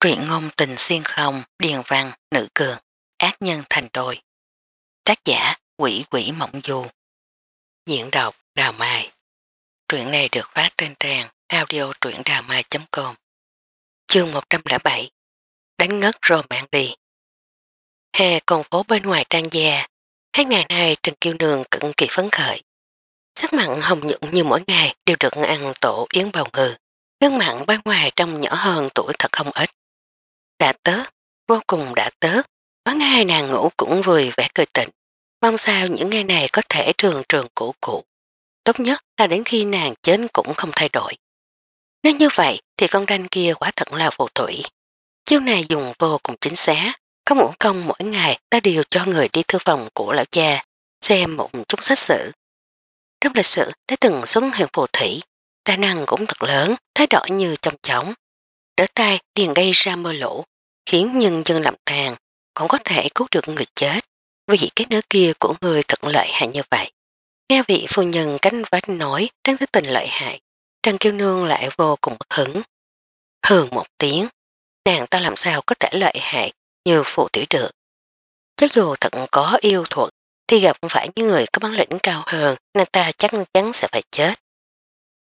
truyện ngôn tình xuyên không, điền văn, nữ cường, ác nhân thành đôi. Tác giả quỷ quỷ mộng du. Diễn đọc Đào Mai. Truyện này được phát trên trang audio truyệnđàmai.com Chương 107 Đánh ngất rồi mạng đi. Hè còn phố bên ngoài trang gia, hai ngày nay Trần Kiêu Nương cực kỳ phấn khởi. Sắc mặn hồng nhuận như mỗi ngày đều được ăn tổ yến bào ngừ. Nước mặn bên ngoài trong nhỏ hơn tuổi thật không ít. Đã tớt, vô cùng đã tớt, có ngày nàng ngủ cũng vui vẻ cười tịnh. Mong sao những ngày này có thể trường trường cũ cũ. Tốt nhất là đến khi nàng chết cũng không thay đổi. Nếu như vậy thì con ranh kia quả thật là phù thủy. Chiêu này dùng vô cùng chính xác. Có mũi công mỗi ngày ta đều cho người đi thư phòng của lão cha xem một chút sách sử. Trong lịch sử đã từng xuất hiện phù thủy, tài năng cũng thật lớn, thái độ như trong chóng, đỡ tay điền gây ra mưa lũ, khiến nhân dân làm tàn, còn có thể cứu được người chết, vì cái nớ kia của người thật lợi hại như vậy. Nghe vị phu nhân cánh vách nói đang thứ tình lợi hại, Trần Kiêu Nương lại vô cùng bất hứng. Hường một tiếng, nàng ta làm sao có thể lợi hại như phụ tiểu được. Cho dù thật có yêu thuật, thì gặp phải những người có bản lĩnh cao hơn, nàng ta chắc chắn sẽ phải chết.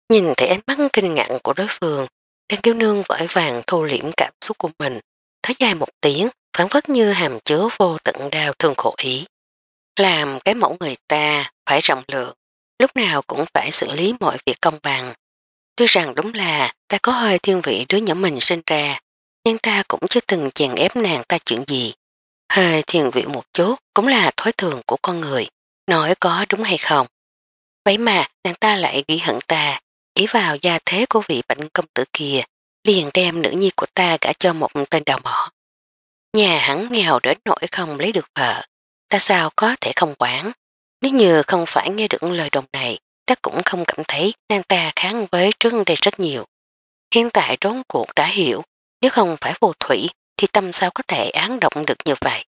Nhìn thấy ánh mắt kinh ngạc của đối phương, Đan kiêu nương vội vàng thu liễm cảm xúc của mình, thở dài một tiếng, phản phất như hàm chứa vô tận đau thương khổ ý. Làm cái mẫu người ta phải rộng lượng, lúc nào cũng phải xử lý mọi việc công bằng. Tuy rằng đúng là ta có hơi thiên vị đứa nhỏ mình sinh ra, nhưng ta cũng chưa từng chèn ép nàng ta chuyện gì. Hơi thiên vị một chút cũng là thói thường của con người, nói có đúng hay không. Vậy mà nàng ta lại ghi hận ta, ý vào gia thế của vị bệnh công tử kia, liền đem nữ nhi của ta gã cho một tên đào mỏ. Nhà hắn nghèo đến nỗi không lấy được vợ, ta sao có thể không quản. Nếu như không phải nghe được lời đồng này, ta cũng không cảm thấy nàng ta kháng với trưng đây rất nhiều. Hiện tại rốn cuộc đã hiểu, nếu không phải vô thủy thì tâm sao có thể án động được như vậy.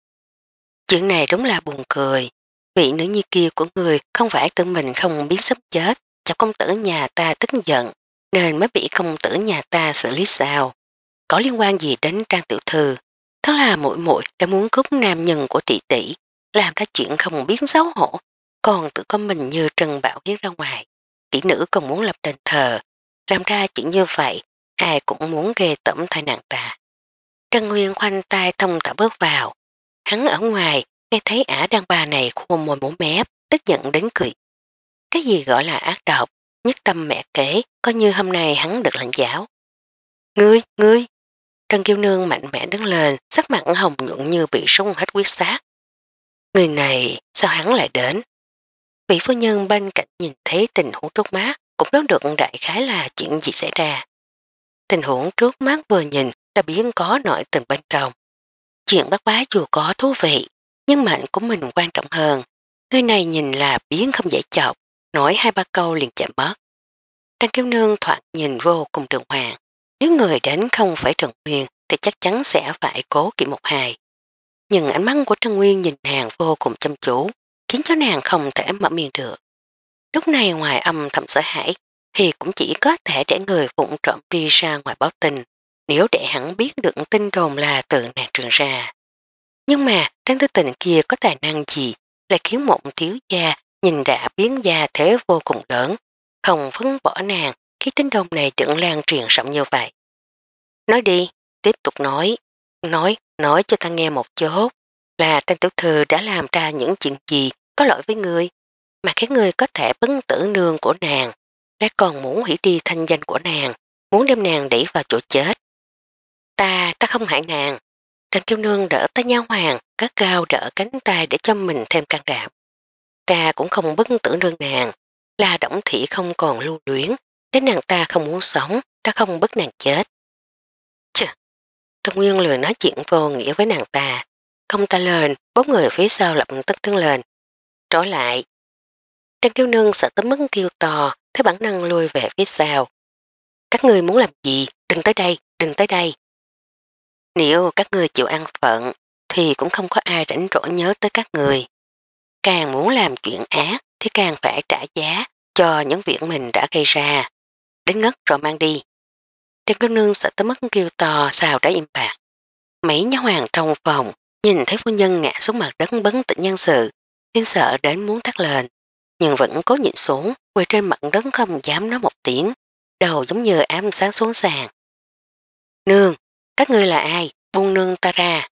Chuyện này đúng là buồn cười, vị nữ nhi kia của người không phải tự mình không biết sắp chết, cho công tử nhà ta tức giận nên mới bị công tử nhà ta xử lý sao. Có liên quan gì đến trang tiểu thư? Thật là mỗi mỗi đã muốn cướp nam nhân của tỷ tỷ, làm ra chuyện không biết xấu hổ, còn tự có mình như Trần Bảo hiến ra ngoài. Tỷ nữ còn muốn lập đền thờ, làm ra chuyện như vậy, ai cũng muốn ghê tẩm thay nàng ta. Trần Nguyên khoanh tay thông tả bước vào. Hắn ở ngoài, nghe thấy ả đàn bà này khô môi mổ mép, tức giận đến cười. Cái gì gọi là ác độc, nhất tâm mẹ kế, coi như hôm nay hắn được lãnh giáo. Ngươi, ngươi! Trần Kiêu Nương mạnh mẽ đứng lên, sắc mặt hồng nhuận như bị sung hết quyết sát. Người này, sao hắn lại đến? Vị phu nhân bên cạnh nhìn thấy tình huống trước mát cũng đoán được đại khái là chuyện gì xảy ra. Tình huống trước mắt vừa nhìn đã biến có nội tình bên trong. Chuyện bác bá dù có thú vị, nhưng mệnh của mình quan trọng hơn. Người này nhìn là biến không dễ chọc, nói hai ba câu liền chạy bớt. Trang Kiều Nương thoạt nhìn vô cùng đường hoàng. Nếu người đến không phải Trần Nguyên thì chắc chắn sẽ phải cố kỵ một hài. Nhưng ánh mắt của Trần Nguyên nhìn nàng vô cùng chăm chú, khiến cho nàng không thể mở miệng được. Lúc này ngoài âm thầm sợ hãi, thì cũng chỉ có thể để người phụng trộm đi ra ngoài báo tình, nếu để hắn biết được tin đồn là từ nàng trường ra. Nhưng mà, trang tư tình kia có tài năng gì lại khiến một thiếu gia nhìn đã biến ra thế vô cùng lớn, không vấn bỏ nàng khi tính đông này tưởng lan truyền rộng như vậy. Nói đi, tiếp tục nói, nói, nói cho ta nghe một chút là tên tiểu thư đã làm ra những chuyện gì có lỗi với ngươi, mà khiến ngươi có thể bấn tử nương của nàng, đã còn muốn hủy đi thanh danh của nàng, muốn đem nàng đẩy vào chỗ chết. Ta, ta không hại nàng. Trần Kiêu Nương đỡ ta nha hoàng, các cao đỡ cánh tay để cho mình thêm can đảm ta cũng không bất tưởng đơn nàng, là động thị không còn lưu luyến, đến nàng ta không muốn sống, ta không bất nàng chết. Chà, Đông Nguyên lừa nói chuyện vô nghĩa với nàng ta, không ta lên, bốn người phía sau lập tức tương lên. Trở lại, Trang kiêu nương sợ tấm mức kêu to, thấy bản năng lùi về phía sau. Các người muốn làm gì? Đừng tới đây, đừng tới đây. Nếu các người chịu ăn phận, thì cũng không có ai rảnh rỗi nhớ tới các người càng muốn làm chuyện ác thì càng phải trả giá cho những việc mình đã gây ra. Đến ngất rồi mang đi. Trên cơ nương sợ tới mất kêu to sao đã im bạc. Mấy nhà hoàng trong phòng nhìn thấy phu nhân ngã xuống mặt đất bấn tịnh nhân sự nên sợ đến muốn thắt lên nhưng vẫn cố nhịn xuống quay trên mặt đất không dám nói một tiếng đầu giống như ám sáng xuống sàn. Nương, các ngươi là ai? Buông nương ta ra.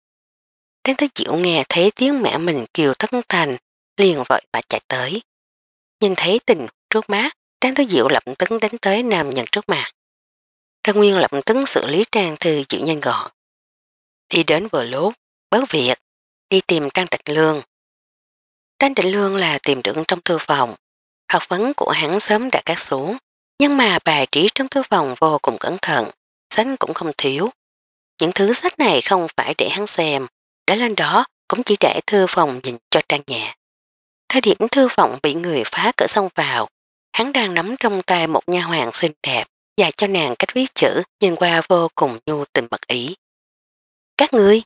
Đến tới chịu nghe thấy tiếng mẹ mình kêu thất thành liền vội và chạy tới. Nhìn thấy tình trước mắt, Trang Thứ Diệu lập Tấn đánh tới nam nhân trước mặt. Trang Nguyên lập Tấn xử lý Trang Thư Diệu nhanh gọn. Đi đến vừa lúc, bớt việc, đi tìm Trang Trạch Lương. Trang Trạch Lương là tìm được trong thư phòng. Học vấn của hắn sớm đã cắt xuống, nhưng mà bài trí trong thư phòng vô cùng cẩn thận, sách cũng không thiếu. Những thứ sách này không phải để hắn xem, để lên đó cũng chỉ để thư phòng nhìn cho Trang nhẹ. Thời điểm thư vọng bị người phá cửa sông vào, hắn đang nắm trong tay một nha hoàng xinh đẹp, dạy cho nàng cách viết chữ, nhìn qua vô cùng nhu tình mật ý. Các ngươi,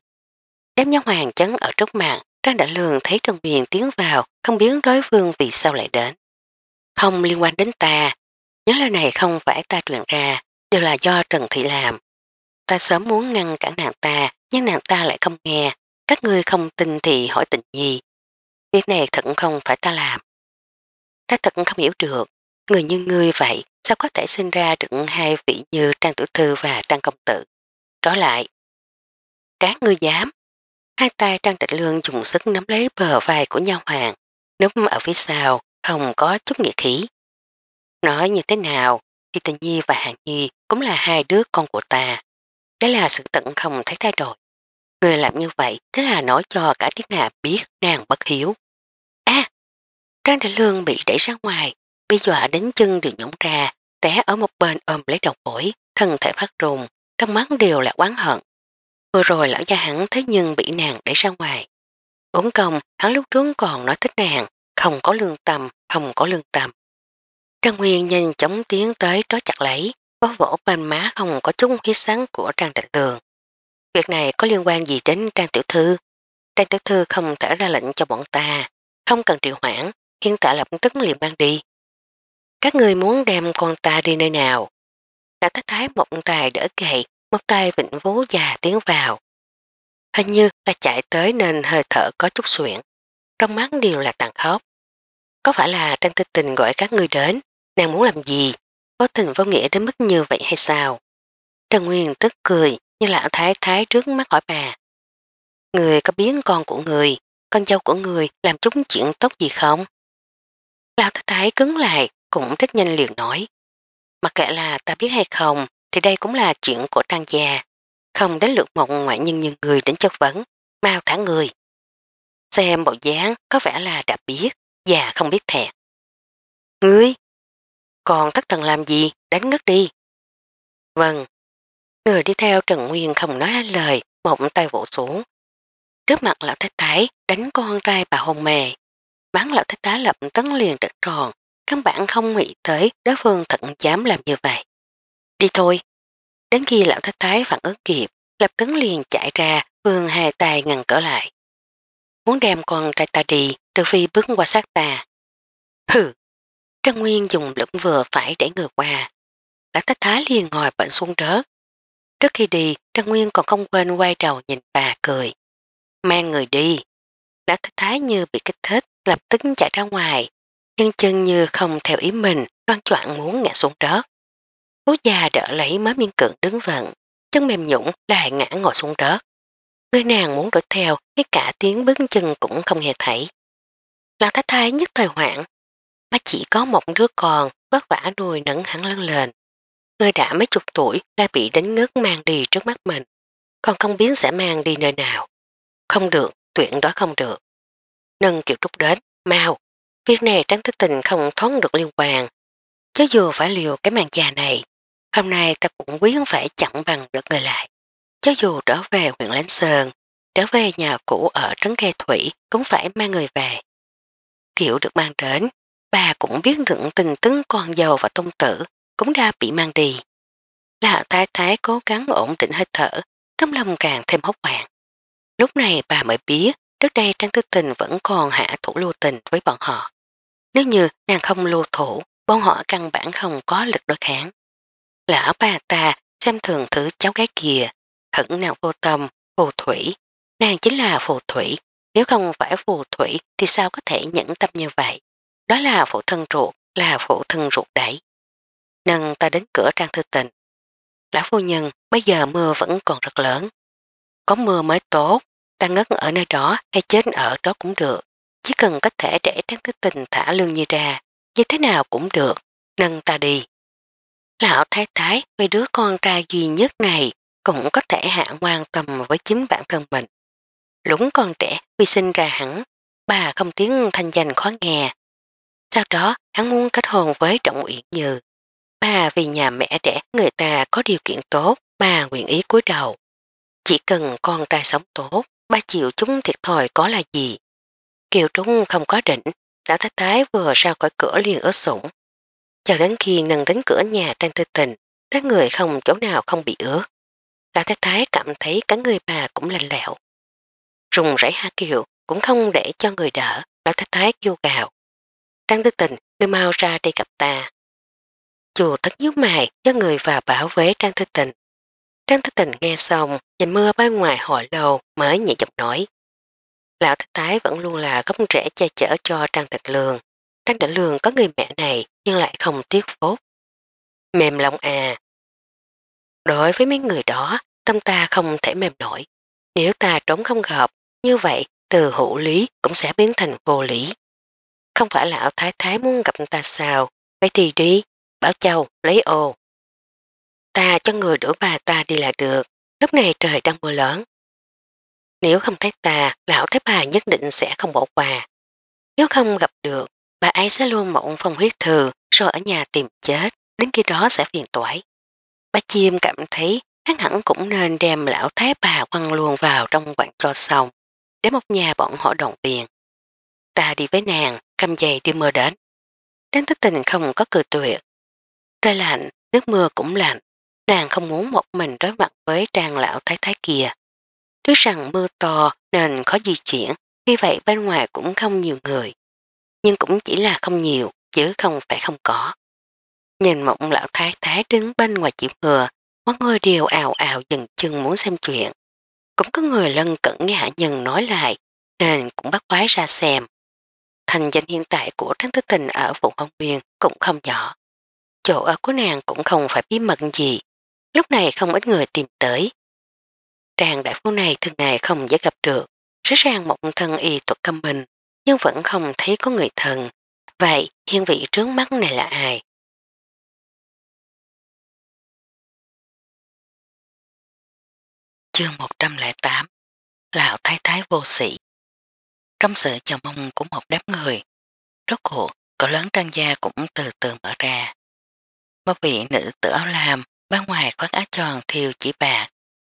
đám nha hoàng chấn ở trước mạng, Trang Đại Lương thấy Trần Huyền tiến vào, không biết đối phương vì sao lại đến. Không liên quan đến ta, những lời này không phải ta truyền ra, đều là do Trần Thị làm. Ta sớm muốn ngăn cản nàng ta, nhưng nàng ta lại không nghe, các ngươi không tin thì hỏi tình nhi. Việc này thật không phải ta làm. Ta thật không hiểu được, người như ngươi vậy sao có thể sinh ra được hai vị như Trang Tử Thư và Trang Công Tử. Trở lại, các ngươi dám. Hai tay Trang Trịnh Lương dùng sức nắm lấy bờ vai của nhau hoàng, núp ở phía sau, không có chút nghĩa khí. Nói như thế nào, thì Tình Nhi và Hàng Nhi cũng là hai đứa con của ta. Đó là sự tận không thấy thay đổi. Người làm như vậy thế là nói cho cả tiếng Hà biết nàng bất hiếu. Trang Đại Lương bị đẩy ra ngoài, bị dọa đến chân đều nhũng ra, té ở một bên ôm lấy đầu ổi, thân thể phát rùng, trong mắt đều là oán hận. Vừa rồi lão gia hắn thế nhưng bị nàng đẩy ra ngoài. Ổn công, hắn lúc trước còn nói thích nàng, không có lương tâm, không có lương tâm. Trang Nguyên nhanh chóng tiến tới trói chặt lấy, có vỗ bên má không có chút huyết sáng của Trang Đại Lương. Việc này có liên quan gì đến Trang Tiểu Thư? Trang Tiểu Thư không thể ra lệnh cho bọn ta, không cần triệu hoãn, hiện tại lập tức liền mang đi. Các người muốn đem con ta đi nơi nào? Đã thái thái một tay đỡ gậy, một tay vịnh vú già tiến vào. Hình như là chạy tới nên hơi thở có chút suyễn. Trong mắt đều là tàn khốc. Có phải là tranh tinh tình gọi các người đến, nàng muốn làm gì? Có tình vô nghĩa đến mức như vậy hay sao? Trần Nguyên tức cười như lão thái thái trước mắt hỏi bà. Người có biến con của người, con dâu của người làm chúng chuyện tốt gì không? Lão thái thái cứng lại, cũng thích nhanh liền nói. Mặc kệ là ta biết hay không, thì đây cũng là chuyện của trang gia. Không đến lượt một ngoại nhân như người đến chất vấn, mau thả người. Xem bộ dáng có vẻ là đã biết, già không biết thẹn. Ngươi! Còn thất thần làm gì, đánh ngất đi. Vâng. Người đi theo Trần Nguyên không nói lời, một tay vỗ xuống. Trước mặt lão thái thái đánh con trai bà hôn mề. Bán lão thái tá lập tấn liền trật tròn, căn bản không nghĩ tới đối phương thật dám làm như vậy. Đi thôi. Đến khi lão thái thái phản ứng kịp, lập tấn liền chạy ra, vương hai tay ngăn cỡ lại. Muốn đem con trai ta đi, trừ phi bước qua sát ta. Hừ. Trân Nguyên dùng lực vừa phải để ngược qua. Lão thái thái liền ngồi bệnh xuống rớt. Trước khi đi, Trân Nguyên còn không quên quay đầu nhìn bà cười. Mang người đi. Lão thái thái như bị kích thích, lập tức chạy ra ngoài, chân chân như không theo ý mình, đoan choạng muốn ngã xuống đất. Bố già đỡ lấy má miên cường đứng vận, chân mềm nhũng lại ngã ngồi xuống đất. Người nàng muốn đuổi theo, ngay cả tiếng bước chân cũng không nghe thấy. Lão thái thái nhất thời hoảng, má chỉ có một đứa con, vất vả nuôi nấn hắn lăn lên. Người đã mấy chục tuổi đã bị đánh ngất mang đi trước mắt mình, còn không biết sẽ mang đi nơi nào. Không được, tuyển đó không được nâng Kiều Trúc đến, mau, việc này tránh thức tình không thoát được liên quan. Chứ dù phải liều cái màn già này, hôm nay ta cũng quý phải chẳng bằng được người lại. Chứ dù trở về huyện Lánh Sơn, trở về nhà cũ ở Trấn Khe Thủy cũng phải mang người về. Kiểu được mang đến, bà cũng biết được tình tướng con dâu và tôn tử cũng đã bị mang đi. Là thái thái cố gắng ổn định hơi thở, trong lòng càng thêm hốc hoảng. Lúc này bà mới biết Trước đây Trang Tư Tình vẫn còn hạ thủ lưu tình với bọn họ. Nếu như nàng không lưu thủ, bọn họ căn bản không có lực đối kháng. Lão bà ta xem thường thứ cháu gái kìa, hẳn nào vô tâm, phù thủy. Nàng chính là phù thủy, nếu không phải phù thủy thì sao có thể nhẫn tâm như vậy. Đó là phụ thân ruột, là phụ thân ruột đẩy. Nâng ta đến cửa Trang Tư Tình. Lão phu nhân, bây giờ mưa vẫn còn rất lớn. Có mưa mới tốt, ta ngất ở nơi đó hay chết ở đó cũng được. Chỉ cần có thể để Trang Tư Tình thả Lương như ra, như thế nào cũng được, nâng ta đi. Lão thái thái với đứa con trai duy nhất này cũng có thể hạ quan tâm với chính bản thân mình. Lũng con trẻ quy sinh ra hẳn, bà không tiếng thanh danh khó nghe. Sau đó hắn muốn kết hôn với Trọng Uyển Như. Bà vì nhà mẹ đẻ người ta có điều kiện tốt, bà nguyện ý cúi đầu. Chỉ cần con trai sống tốt, ba triệu chúng thiệt thòi có là gì. Kiều Trung không có định, lão thái thái vừa ra khỏi cửa liền ớt sủng. Chờ đến khi nâng đến cửa nhà trang tư tình, các người không chỗ nào không bị ướt. Lão thái thái cảm thấy cả người bà cũng lành lẹo. Rùng rảy ha kiều cũng không để cho người đỡ, lão thái thái kêu gào. Trang tư tình, ngươi mau ra đi gặp ta. Chùa thất nhíu mày cho người và bảo vệ trang thư tình Trang Thái Tình nghe xong, nhìn mưa bay ngoài hồi lâu mới nhẹ giọng nói. Lão thái thái vẫn luôn là gốc rễ che chở cho Trang Trạch Lương. Trang Trạch Lương có người mẹ này nhưng lại không tiếc phốt. Mềm lòng à. Đối với mấy người đó, tâm ta không thể mềm nổi. Nếu ta trốn không hợp, như vậy từ hữu lý cũng sẽ biến thành vô lý. Không phải lão thái thái muốn gặp ta sao, vậy thì đi, bảo châu, lấy ô ta cho người đuổi bà ta đi là được, lúc này trời đang mưa lớn. Nếu không thấy ta, lão thấy bà nhất định sẽ không bỏ quà. Nếu không gặp được, bà ấy sẽ luôn mộng phong huyết thừa rồi ở nhà tìm chết, đến khi đó sẽ phiền toái. Bà chim cảm thấy hắn hẳn cũng nên đem lão thái bà quăng luôn vào trong quảng cho xong, để một nhà bọn họ đồng tiền. Ta đi với nàng, cầm giày đi mưa đến. Đáng tích tình không có cười tuyệt. Trời lạnh, nước mưa cũng lạnh, nàng không muốn một mình đối mặt với tràng lão thái thái kia. Thứ rằng mưa to nên khó di chuyển, vì vậy bên ngoài cũng không nhiều người. Nhưng cũng chỉ là không nhiều, chứ không phải không có. Nhìn mộng lão thái thái đứng bên ngoài chịu mưa, mọi người đều ào ào dừng chân muốn xem chuyện. Cũng có người lân cận nghe hạ nhân nói lại, nên cũng bắt quái ra xem. Thành danh hiện tại của Tráng Tư Tình ở vùng Hồng Nguyên cũng không nhỏ. Chỗ ở của nàng cũng không phải bí mật gì, lúc này không ít người tìm tới. Tràng đại phu này thường ngày không dễ gặp được, rõ ràng một thân y tuật cầm bình, nhưng vẫn không thấy có người thần. Vậy, hiên vị trước mắt này là ai? Chương 108 Lão thái thái vô sĩ Trong sự chờ mong của một đám người, rốt cuộc, cậu lớn trang gia cũng từ từ mở ra. Một vị nữ tử áo lam Bên ngoài khoác áo tròn thiêu chỉ bạc,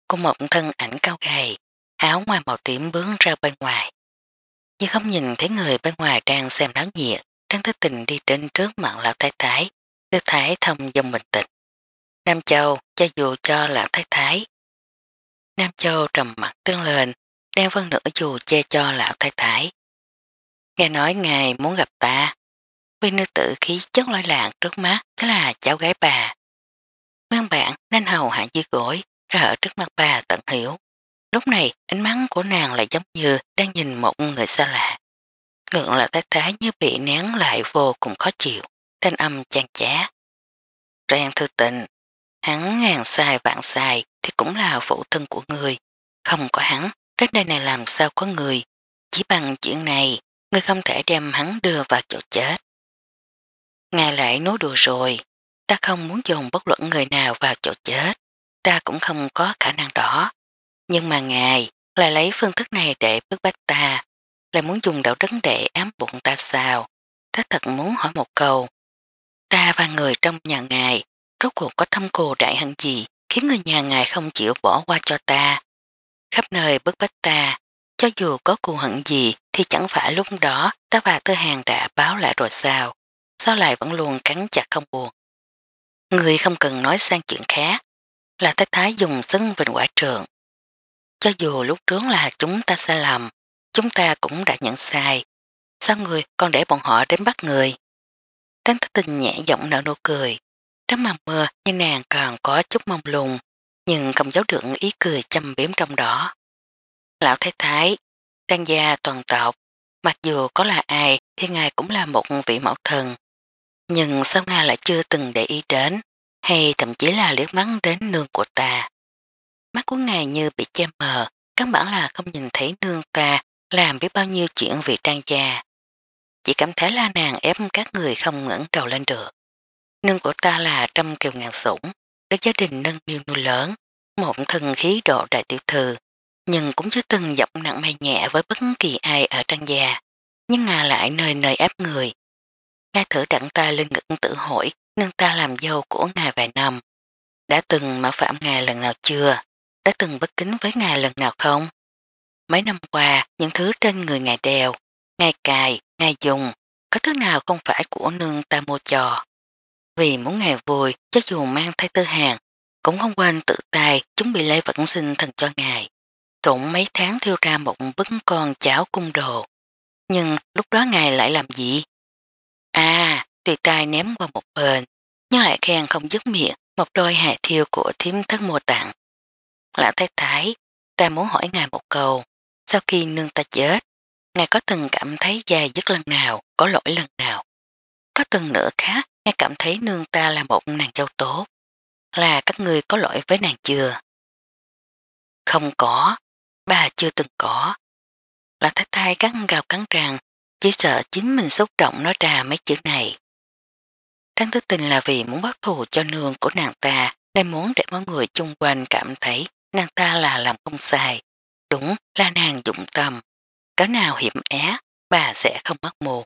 cùng một thân ảnh cao gầy, áo ngoài màu tím bướng ra bên ngoài. Nhưng không nhìn thấy người bên ngoài đang xem đáo nhiệt, đang thức tình đi trên trước mặt lão thái thái, tư thái thông dòng bình tĩnh. Nam Châu cho dù cho lão thái thái. Nam Châu trầm mặt tương lên, đang vân nửa dù che cho lão thái thái. Nghe nói ngài muốn gặp ta. Quy nữ tử khí chất lối lạng trước mắt thế là cháu gái bà. Nguyên bản nên hầu hạ dưới gối ra ở trước mặt bà tận hiểu. Lúc này ánh mắt của nàng lại giống như đang nhìn một người xa lạ. Ngượng là thái thái như bị nén lại vô cùng khó chịu, thanh âm chan chá. Trang thư tình hắn ngàn sai vạn sai thì cũng là phụ thân của người. Không có hắn, đất đây này làm sao có người. Chỉ bằng chuyện này, người không thể đem hắn đưa vào chỗ chết. Ngài lại nói đùa rồi, Ta không muốn dùng bất luận người nào vào chỗ chết, ta cũng không có khả năng đó. Nhưng mà ngài lại lấy phương thức này để bức bách ta, lại muốn dùng đạo đức để ám bụng ta sao. Ta thật muốn hỏi một câu. Ta và người trong nhà ngài, rốt cuộc có thâm cù đại hẳn gì khiến người nhà ngài không chịu bỏ qua cho ta. Khắp nơi bức bách ta, cho dù có cù hận gì thì chẳng phải lúc đó ta và tư hàng đã báo lại rồi sao. Sao lại vẫn luôn cắn chặt không buồn Người không cần nói sang chuyện khác, là thái thái dùng xưng bình quả trường. Cho dù lúc trước là chúng ta sai lầm, chúng ta cũng đã nhận sai. Sao người còn để bọn họ đến bắt người? Tránh thức tình nhẹ giọng nở nụ cười. Tránh mà mưa như nàng còn có chút mong lùng, nhưng không giấu được ý cười châm biếm trong đó. Lão thái thái, trang gia toàn tộc, mặc dù có là ai thì ngài cũng là một vị mẫu thần, nhưng sao Nga lại chưa từng để ý đến, hay thậm chí là liếc mắng đến nương của ta. Mắt của ngài như bị che mờ, căn bản là không nhìn thấy nương ta làm biết bao nhiêu chuyện vì trang gia. Chỉ cảm thấy là nàng ép các người không ngẩn đầu lên được. Nương của ta là trăm kiều ngàn sủng, được gia đình nâng niu nuôi lớn, một thân khí độ đại tiểu thư, nhưng cũng chưa từng giọng nặng may nhẹ với bất kỳ ai ở trang gia. Nhưng Nga lại nơi nơi ép người, ngài thử đặn ta lên ngực tự hỏi nâng ta làm dâu của ngài vài năm. Đã từng mạo phạm ngài lần nào chưa? Đã từng bất kính với ngài lần nào không? Mấy năm qua, những thứ trên người ngài đeo, ngài cài, ngài dùng, có thứ nào không phải của nương ta mua trò. Vì muốn ngài vui, cho dù mang thay tư hàng, cũng không quên tự tay chuẩn bị lễ vận sinh thần cho ngài. Tụng mấy tháng thiêu ra một bức con cháo cung đồ. Nhưng lúc đó ngài lại làm gì? À, tùy tay ném qua một bên, nhưng lại khen không dứt miệng một đôi hạt thiêu của thiếm thất mô tặng. Lão thái thái, ta muốn hỏi ngài một câu, sau khi nương ta chết, ngài có từng cảm thấy dài dứt lần nào, có lỗi lần nào? Có từng nữa khác, ngài cảm thấy nương ta là một nàng châu tốt, là các người có lỗi với nàng chưa? Không có, bà chưa từng có. Lão thái thái cắn gào cắn rằng chỉ sợ chính mình xúc động nói ra mấy chữ này. Đáng thức tình là vì muốn bắt thù cho nương của nàng ta, nên muốn để mọi người chung quanh cảm thấy nàng ta là làm không sai. Đúng là nàng dụng tâm. Cái nào hiểm é, bà sẽ không mắc mù.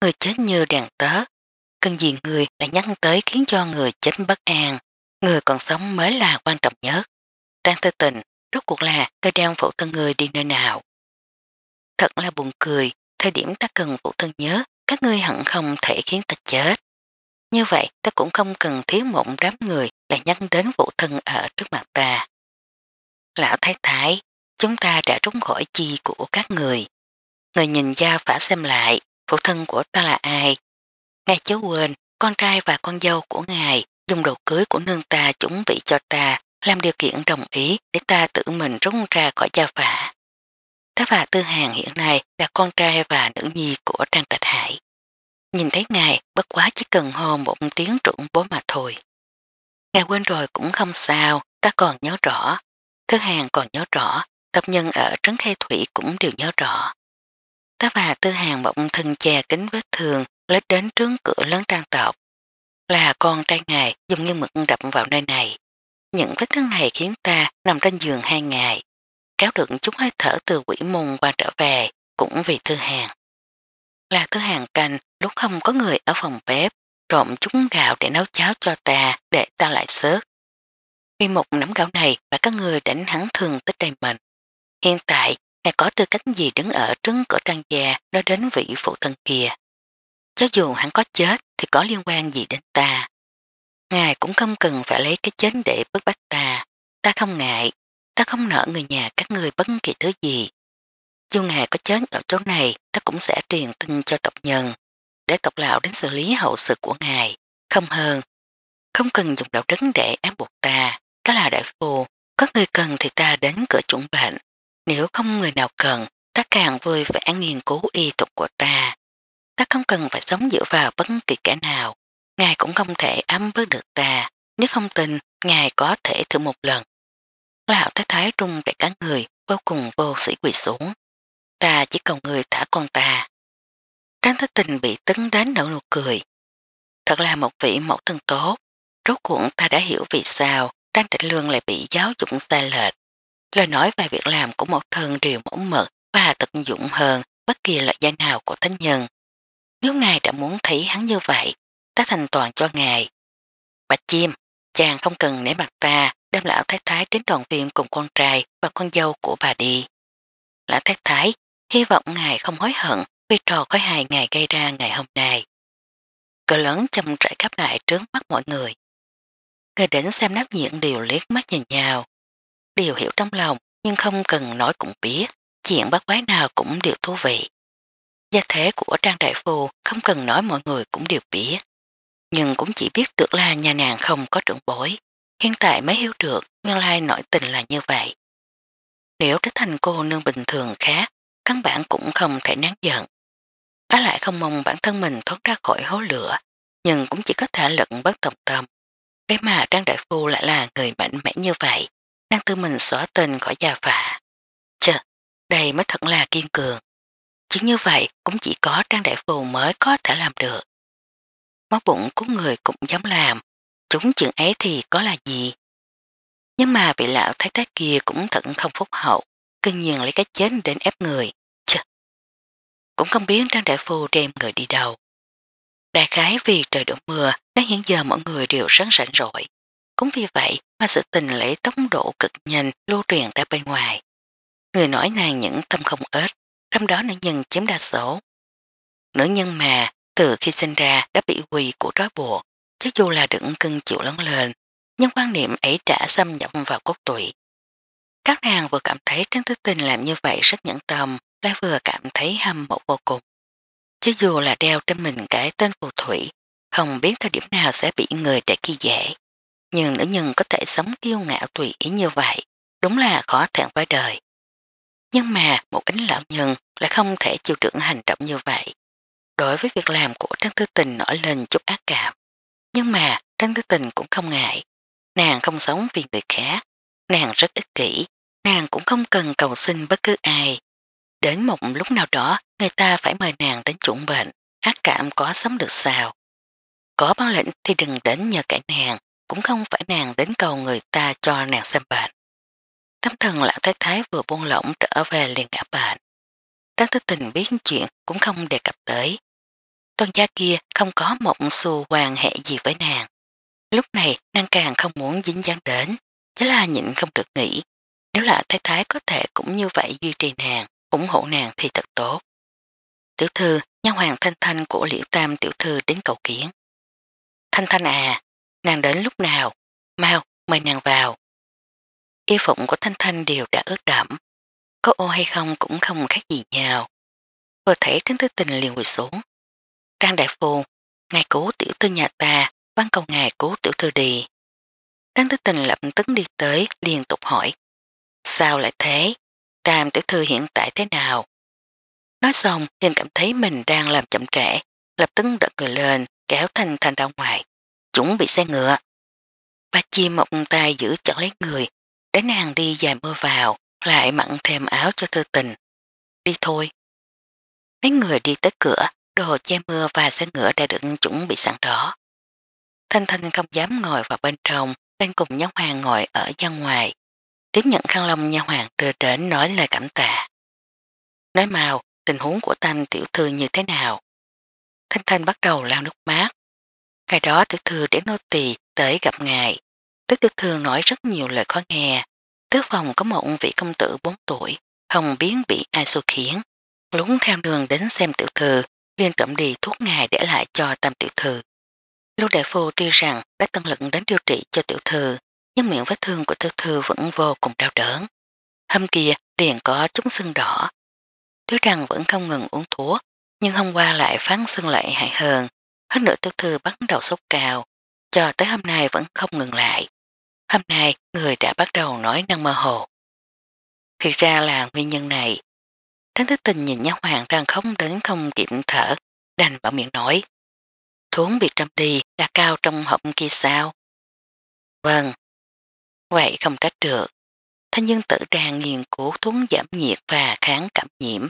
Người chết như đèn tớ, cần gì người đã nhắc tới khiến cho người chết bất an. Người còn sống mới là quan trọng nhất. Đang tư tình, rốt cuộc là cây đeo phẫu thân người đi nơi nào. Thật là buồn cười, Thời điểm ta cần phụ thân nhớ, các ngươi hẳn không thể khiến ta chết. Như vậy ta cũng không cần thiếu mộng đám người là nhắc đến phụ thân ở trước mặt ta. Lão Thái Thái, chúng ta đã trốn khỏi chi của các người. Người nhìn ra phải xem lại, phụ thân của ta là ai. Ngài chớ quên, con trai và con dâu của ngài dùng đồ cưới của nương ta chuẩn bị cho ta làm điều kiện đồng ý để ta tự mình trốn ra khỏi gia phả. Thế và Tư Hàng hiện nay là con trai và nữ nhi của Trang Tịch Hải. Nhìn thấy ngài bất quá chỉ cần hôn một tiếng trưởng bố mà thôi. Ngài quên rồi cũng không sao, ta còn nhớ rõ. Thứ hàng còn nhớ rõ, tập nhân ở Trấn Khai Thủy cũng đều nhớ rõ. Ta và Tư Hàng bỗng thân che kính vết thường lết đến trướng cửa lớn trang tộc. Là con trai ngài dùng như mực đập vào nơi này. Những vết thương này khiến ta nằm trên giường hai ngày kéo được chúng hơi thở từ quỷ mùng qua trở về, cũng vì thư hàng. Là thư hàng canh, lúc không có người ở phòng bếp, trộm chúng gạo để nấu cháo cho ta, để ta lại sớt. Vì một nắm gạo này và các người đánh hắn thường tích đầy mình. Hiện tại, ngài có tư cách gì đứng ở trứng cửa trang gia nói đến vị phụ thân kia. Cho dù hắn có chết thì có liên quan gì đến ta. Ngài cũng không cần phải lấy cái chết để bức bách ta. Ta không ngại, ta không nợ người nhà các người bất kỳ thứ gì. Dù ngài có chết ở chỗ này, ta cũng sẽ truyền tin cho tộc nhân, để tộc lão đến xử lý hậu sự của ngài, không hơn. Không cần dùng đạo trấn để áp buộc ta, đó là đại phù, có người cần thì ta đến cửa chuẩn bệnh, nếu không người nào cần, ta càng vui vẻ nghiên cứu y thuật của ta. Ta không cần phải sống dựa vào bất kỳ kẻ nào, ngài cũng không thể ấm bước được ta, nếu không tin, ngài có thể thử một lần lão thái thái trung chạy cả người, vô cùng vô sĩ quỳ xuống. Ta chỉ cầu người thả con ta. Tráng thái tình bị tấn đến nở nụ cười. Thật là một vị mẫu thân tốt. Rốt cuộn ta đã hiểu vì sao Trang Trịnh Lương lại bị giáo dục sai lệch. Lời nói và việc làm của một thân đều mẫu mực và tận dụng hơn bất kỳ loại danh nào của thánh nhân. Nếu ngài đã muốn thấy hắn như vậy, ta thành toàn cho ngài. Bạch chim, chàng không cần nể mặt ta, đem lão thái thái đến đoàn viện cùng con trai và con dâu của bà đi. Lão thái thái hy vọng ngài không hối hận vì trò khói hài ngài gây ra ngày hôm nay. Cửa lớn chầm rãi khắp lại trước mắt mọi người. Người đến xem nắp nhiễn đều liếc mắt nhìn nhau. Đều hiểu trong lòng nhưng không cần nói cũng biết, chuyện bác quái nào cũng đều thú vị. Gia thế của Trang Đại Phù không cần nói mọi người cũng đều biết, nhưng cũng chỉ biết được là nhà nàng không có trưởng bối. Hiện tại mới hiểu được Nguyên Lai nội tình là như vậy. Nếu trở thành cô nương bình thường khác, căn bản cũng không thể nán giận. Á lại không mong bản thân mình thoát ra khỏi hố lửa, nhưng cũng chỉ có thể lận bất tổng tâm. Vậy mà Trang Đại Phu lại là người mạnh mẽ như vậy, đang tư mình xóa tình khỏi gia phả. Chờ, đây mới thật là kiên cường. Chỉ như vậy cũng chỉ có Trang Đại Phu mới có thể làm được. Mó bụng của người cũng dám làm, Đúng chuyện ấy thì có là gì? Nhưng mà vị lão thái thái kia cũng thật không phúc hậu, cưng nhiên lấy cái chết đến ép người. Chà! Cũng không biết Trang Đại Phu đem người đi đâu. Đại khái vì trời đổ mưa đến hiện giờ mọi người đều rất rảnh rỗi. Cũng vì vậy mà sự tình lấy tốc độ cực nhanh lưu truyền ra bên ngoài. Người nói nàng những tâm không ếch, trong đó nữ nhân chiếm đa số. Nữ nhân mà từ khi sinh ra đã bị quỳ của trói buộc, Chứ dù là đựng cưng chịu lớn lên, nhưng quan niệm ấy đã xâm nhập vào cốt tụy. Các nàng vừa cảm thấy Trấn Tư Tình làm như vậy rất nhẫn tâm, lại vừa cảm thấy hâm mộ vô cùng. Chứ dù là đeo trên mình cái tên phù thủy, không biết thời điểm nào sẽ bị người để kỳ dễ. Nhưng nữ nhân có thể sống kiêu ngạo tùy ý như vậy, đúng là khó thẹn với đời. Nhưng mà một ánh lão nhân lại không thể chịu đựng hành động như vậy. Đối với việc làm của Trang Tư Tình nổi lên chút ác cảm, nhưng mà Trân Tư Tình cũng không ngại. Nàng không sống vì người khác. Nàng rất ích kỷ. Nàng cũng không cần cầu xin bất cứ ai. Đến một lúc nào đó, người ta phải mời nàng đến chuẩn bệnh. Ác cảm có sống được sao. Có báo lệnh thì đừng đến nhờ cải nàng. Cũng không phải nàng đến cầu người ta cho nàng xem bệnh. Tâm thần lão thái thái vừa buông lỏng trở về liền ngã bệnh. Trân Tư Tình biết chuyện cũng không đề cập tới. Tân gia kia không có một xù hoàng hệ gì với nàng. Lúc này nàng càng không muốn dính dáng đến, chứ là nhịn không được nghĩ. Nếu là thái thái có thể cũng như vậy duy trì nàng, ủng hộ nàng thì thật tốt. Tiểu thư, nha hoàng thanh thanh của liễu tam tiểu thư đến cầu kiến. Thanh thanh à, nàng đến lúc nào? Mau, mời nàng vào. Y phụng của thanh thanh đều đã ướt đẫm. Có ô hay không cũng không khác gì nhau. Vừa thấy trấn tư tình liền quỳ xuống, Trang Đại phù, ngài cứu tiểu thư nhà ta, văn cầu ngài cứu tiểu thư đi. Trang Tích Tình lập tức đi tới, liên tục hỏi. Sao lại thế? Tam tiểu thư hiện tại thế nào? Nói xong, liền cảm thấy mình đang làm chậm trễ, lập tức đợt người lên, kéo Thanh Thanh ra ngoài, chuẩn bị xe ngựa. Ba chi một tay giữ chặt lấy người, để nàng đi dài mưa vào, lại mặn thêm áo cho thư tình. Đi thôi. Mấy người đi tới cửa, đồ che mưa và xe ngựa đã được chuẩn bị sẵn đó. Thanh Thanh không dám ngồi vào bên trong, đang cùng nhà Hoàng ngồi ở gian ngoài. Tiếp nhận khăn lông nhà Hoàng đưa đến nói lời cảm tạ. Nói màu, tình huống của Tam Tiểu Thư như thế nào? Thanh Thanh bắt đầu lao nước mát. Ngày đó Tiểu Thư đến nô tỳ tới gặp ngài. Tức Tiểu Thư nói rất nhiều lời khó nghe. Tức phòng có một vị công tử 4 tuổi, không biến bị ai xô khiến. Lúng theo đường đến xem Tiểu Thư liền trộm đi thuốc ngài để lại cho tam tiểu thư. Lô đại phu tuy rằng đã tăng lực đến điều trị cho tiểu thư, nhưng miệng vết thương của tiểu thư vẫn vô cùng đau đớn. Hôm kia liền có chúng sưng đỏ. Tiểu rằng vẫn không ngừng uống thuốc, nhưng hôm qua lại phán sưng lại hại hơn. Hết nửa tiểu thư bắt đầu sốt cao, cho tới hôm nay vẫn không ngừng lại. Hôm nay người đã bắt đầu nói năng mơ hồ. Thì ra là nguyên nhân này, Trấn Thế Tình nhìn nha hoàng đang không đến không kiểm thở, đành bảo miệng nói. Thuốn bị trầm đi là cao trong hộp kia sao? Vâng. Vậy không trách được. Thanh nhân tử đang nghiền cố thuốc giảm nhiệt và kháng cảm nhiễm.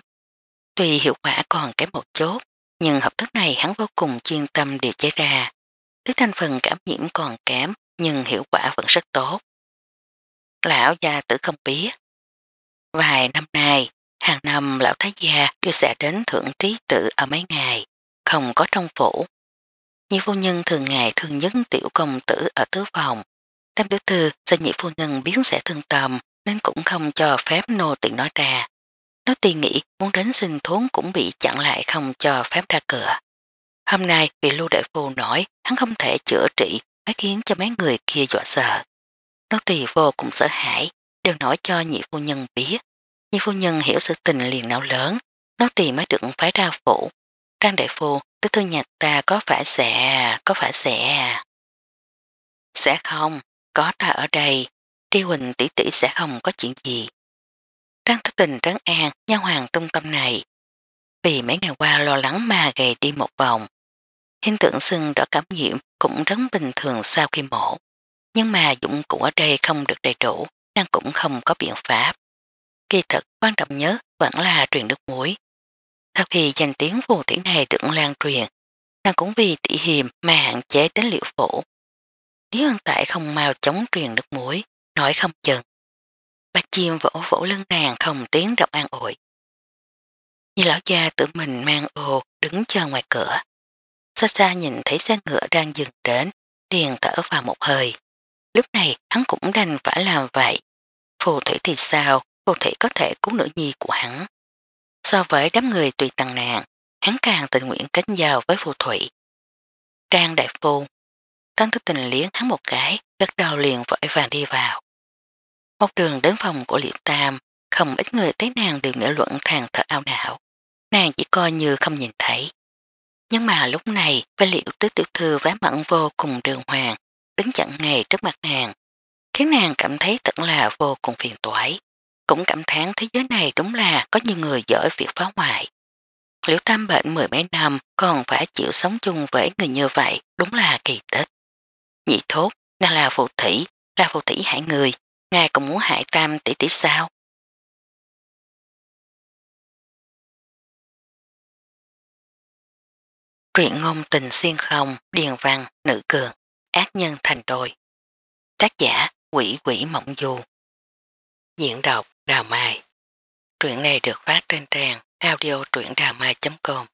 Tuy hiệu quả còn kém một chút nhưng hợp thức này hắn vô cùng chuyên tâm điều chế ra. Thứ thành phần cảm nhiễm còn kém, nhưng hiệu quả vẫn rất tốt. Lão gia tử không biết. Vài năm nay, Hàng năm lão thái gia đưa sẽ đến thượng trí tự ở mấy ngày, không có trong phủ. Nhị phu nhân thường ngày thường nhất tiểu công tử ở tứ phòng. Tam tiểu thư do nhị phu nhân biến sẽ thương tâm nên cũng không cho phép nô tiện nói ra. Nó tì nghĩ muốn đến sinh thốn cũng bị chặn lại không cho phép ra cửa. Hôm nay vì lưu đại phu nổi hắn không thể chữa trị mới khiến cho mấy người kia dọa sợ. Nó tì vô cũng sợ hãi, đều nói cho nhị phu nhân biết Nhi phu nhân hiểu sự tình liền não lớn, nó thì mới được phái ra phủ. Trang đại phu, tứ thư nhà ta có phải sẽ, có phải sẽ. Sẽ không, có ta ở đây, Tri Huỳnh tỷ tỷ sẽ không có chuyện gì. Trang thức tình trấn an, nha hoàng trung tâm này. Vì mấy ngày qua lo lắng mà gầy đi một vòng. hình tượng sưng đỏ cảm nhiễm cũng rất bình thường sau khi mổ. Nhưng mà dụng cụ ở đây không được đầy đủ, nàng cũng không có biện pháp kỳ thật quan trọng nhất vẫn là truyền nước muối. Sau khi danh tiếng phù thủy này được lan truyền, nàng cũng vì tỷ hiềm mà hạn chế đến liệu phủ. Nếu hiện tại không mau chống truyền nước muối, nói không chừng. bà chim vỗ vỗ lưng nàng không tiếng động an ủi. Như lão cha tự mình mang ồ đứng chờ ngoài cửa. Xa xa nhìn thấy xe ngựa đang dừng đến, liền thở vào một hơi. Lúc này hắn cũng đành phải làm vậy. Phù thủy thì sao, cô thị có thể cứu nữ nhi của hắn. So với đám người tùy tầng nạn, hắn càng tình nguyện kết giao với phù thủy. Trang đại phu, Trang thức tình liếng hắn một cái, gắt đầu liền vội vàng đi vào. Một đường đến phòng của liệt tam, không ít người thấy nàng đều nghĩa luận thàng thở ao não. Nàng chỉ coi như không nhìn thấy. Nhưng mà lúc này, với liệu tứ tiểu thư vá mặn vô cùng đường hoàng, đứng chặn ngay trước mặt nàng, khiến nàng cảm thấy thật là vô cùng phiền toái cũng cảm thán thế giới này đúng là có nhiều người giỏi việc phá hoại. Liệu Tam bệnh mười mấy năm còn phải chịu sống chung với người như vậy đúng là kỳ tích. Nhị thốt, nàng là phụ thủy, là phụ thủy hại người, ngài cũng muốn hại Tam tỷ tỷ sao? Truyện ngôn tình xuyên không, điền văn, nữ cường, ác nhân thành đôi. Tác giả quỷ quỷ mộng dù. Diễn đọc Đào Mai Truyện này được phát trên trang audio truyệnđàmai.com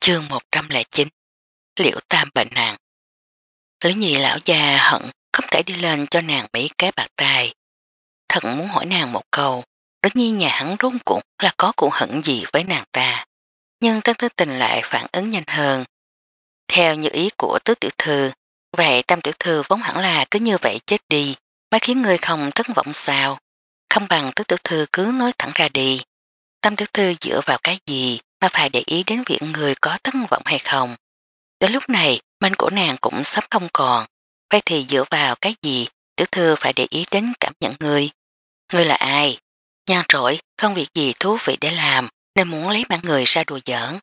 Chương 109 Liễu Tam bệnh nàng Lý nhị lão già hận không thể đi lên cho nàng mấy cái bạc tay. Thật muốn hỏi nàng một câu, đó nhi nhà hắn rung cũng là có cụ hận gì với nàng ta. Nhưng Trân Tư Tình lại phản ứng nhanh hơn. Theo như ý của tứ tiểu thư, vậy tam tiểu thư vốn hẳn là cứ như vậy chết đi, mới khiến người không thất vọng sao không bằng tứ tiểu thư cứ nói thẳng ra đi. Tâm tiểu thư dựa vào cái gì mà phải để ý đến việc người có tấn vọng hay không. Đến lúc này, manh của nàng cũng sắp không còn. Vậy thì dựa vào cái gì tiểu thư phải để ý đến cảm nhận người. Người là ai? Nhan rỗi, không việc gì thú vị để làm nên muốn lấy mạng người ra đùa giỡn.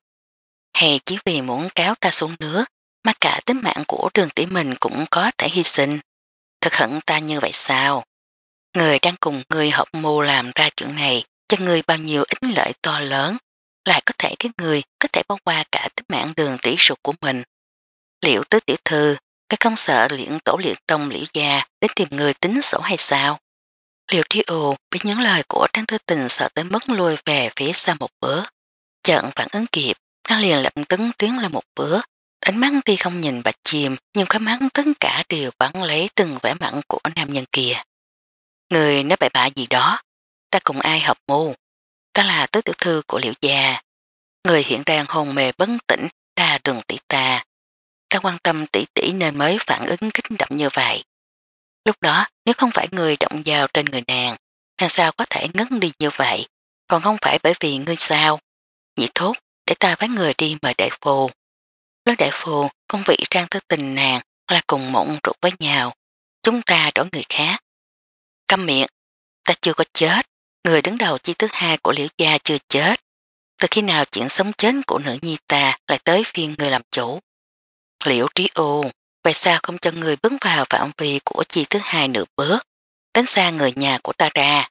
Hay chỉ vì muốn kéo ta xuống nước mà cả tính mạng của đường tỷ mình cũng có thể hy sinh. Thật hận ta như vậy sao? Người đang cùng người hợp mù làm ra chuyện này cho người bao nhiêu ích lợi to lớn lại có thể cái người có thể bỏ qua cả tính mạng đường tỷ sụt của mình. Liệu tứ tiểu thư, cái công sở liễn tổ liễn tông liễu gia đến tìm người tính sổ hay sao? Liệu tri ồ biết những lời của Trang Thư Tình sợ tới mất lùi về phía sau một bữa. Trận phản ứng kịp, đang liền lập tấn tiếng lên một bữa. Ánh mắt tuy không nhìn bạch chìm, nhưng khói mắt tất cả đều bắn lấy từng vẻ mặn của nam nhân kia. Người nói bậy bạ gì đó, ta cùng ai học mù? ta là tứ tiểu thư của liệu gia. Người hiện đang hồn mề bấn tỉnh ta đường tỷ ta. Ta quan tâm tỷ tỷ nên mới phản ứng kích động như vậy. Lúc đó nếu không phải người động vào trên người nàng, nàng sao có thể ngấn đi như vậy, còn không phải bởi vì ngươi sao. Nhị thốt, để ta với người đi mời đại phù. Lối đại phù, công vị trang thức tình nàng là cùng mộng rụt với nhau. Chúng ta đổi người khác. Câm miệng, ta chưa có chết, người đứng đầu chi thứ hai của liễu gia chưa chết. Từ khi nào chuyện sống chết của nữ nhi ta lại tới phiên người làm chủ? Liễu trí ô, vậy sao không cho người bước vào phạm vi của chi thứ hai nửa bước, đánh xa người nhà của ta ra?